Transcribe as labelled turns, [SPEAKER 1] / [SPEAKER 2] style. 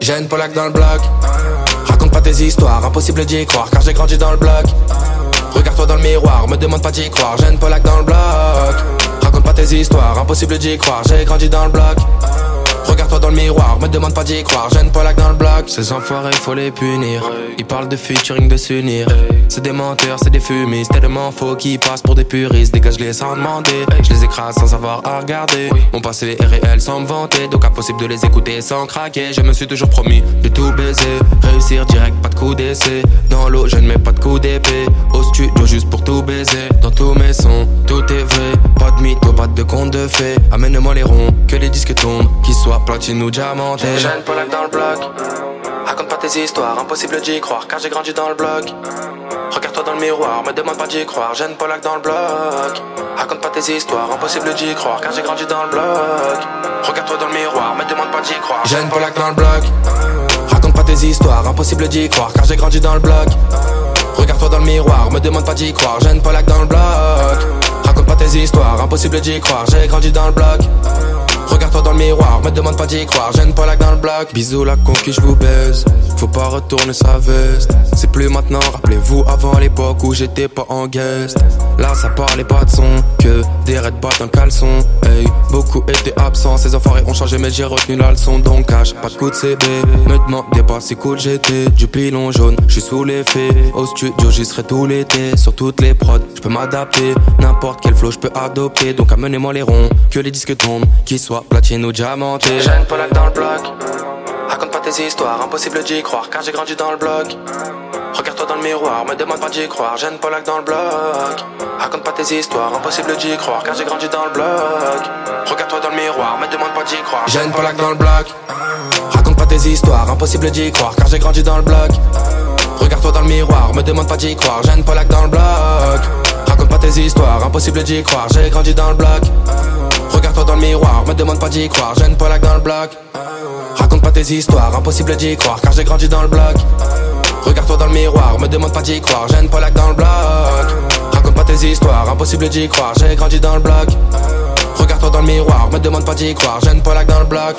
[SPEAKER 1] J'ai une Polak dans le bloc. Raconte pas tes histoires, impossible d'y croire car j'ai grandi dans le bloc. Regarde-toi dans le miroir, me demande pas d'y croire. J'ai une Polak dans le bloc. Raconte pas tes histoires, impossible d'y croire, j'ai grandi dans le bloc. Regarde-toi dans le miroir, me demande pas d'y croire, j'ai une Polak dans le bloc. Ces enfoirés, faut les punir. Ils parlent de featuring, de s'unir. C'est des menteurs, c'est des fumistes, tellement faux qu'ils passent pour des puristes. Dégage-les sans demander, je les écrase sans savoir à regarder. Mon passé est réel sans me vanter, donc impossible de les écouter sans craquer. Je me suis toujours promis de tout baiser, réussir direct, pas de coup d'essai. Dans l'eau, je ne mets pas de coup d'épée. Au studio, juste pour tout baiser. Dans tous mes sons, tout est vrai. Conte de fées. Amène-moi les ronds, que les disques tombent, qu'ils soient platine ou diamantés. J'ai une Polak dans le bloc. Raconte pas tes histoires, impossible d'y croire car j'ai grandi dans le bloc. Regarde-toi dans le miroir, me demande pas d'y croire, j'ai une Polak dans le bloc. Raconte pas tes histoires, impossible d'y croire car j'ai grandi dans le bloc. Regarde-toi dans le miroir, me demande pas d'y croire, j'ai une Polak dans le bloc. Raconte pas tes histoires, impossible d'y croire car j'ai grandi dans le bloc. Regarde-toi dans le miroir, me demande pas d'y croire, j'ai une Polak dans le bloc. Impossible d'y croire, j'ai grandi dans le bloc. Regarde-toi dans le miroir, me demande pas d'y croire, j'ai une Polak dans le bloc. Bisous la conquis, je vous baise. Faut pas retourner sa veste. C'est plus maintenant, rappelez-vous avant l'époque où j'étais pas en guest. Là ça parlait pas de son, que des red dans le caleçon. Hey, beaucoup étaient absents, ces enfoirés ont changé mais j'ai retenu la leçon. Donc cash, pas de coup de CB. Me demandez pas si cool j'étais. Du pilon jaune, je suis sous l'effet. Au studio j'y serai tout l'été. Sur toutes les prods, je peux m'adapter. N'importe quel flow je peux adopter. Donc amenez-moi les ronds, que les disques tombent, qu'ils soient platine ou diamantés. J'ai une Polak dans le bloc. Raconte pas tes histoires, impossible d'y croire car j'ai grandi dans le bloc. Regarde-toi dans le miroir, me demande pas d'y croire, j'ai une Polak dans le bloc. Raconte pas tes histoires, impossible d'y croire car j'ai grandi dans le bloc. Regarde-toi dans le miroir, me demande pas d'y croire, j'ai une Polak dans le bloc. Raconte pas tes histoires, impossible d'y croire car j'ai grandi dans le bloc. Regarde-toi dans le miroir, me demande pas d'y croire, j'ai une Polak dans le bloc. Raconte pas tes histoires, impossible d'y croire, j'ai grandi dans le bloc. Regarde-toi dans le miroir, me demande pas d'y croire, j'ai une Polak dans le bloc. Raconte pas tes histoires, impossible d'y croire car j'ai grandi dans le bloc. Regarde-toi dans le miroir, me demande pas d'y croire, j'ai une Polak dans le bloc. Raconte pas tes histoires, impossible d'y croire, j'ai grandi dans le bloc. Regarde-toi dans le miroir, me demande pas d'y croire, j'ai une Polak dans le bloc.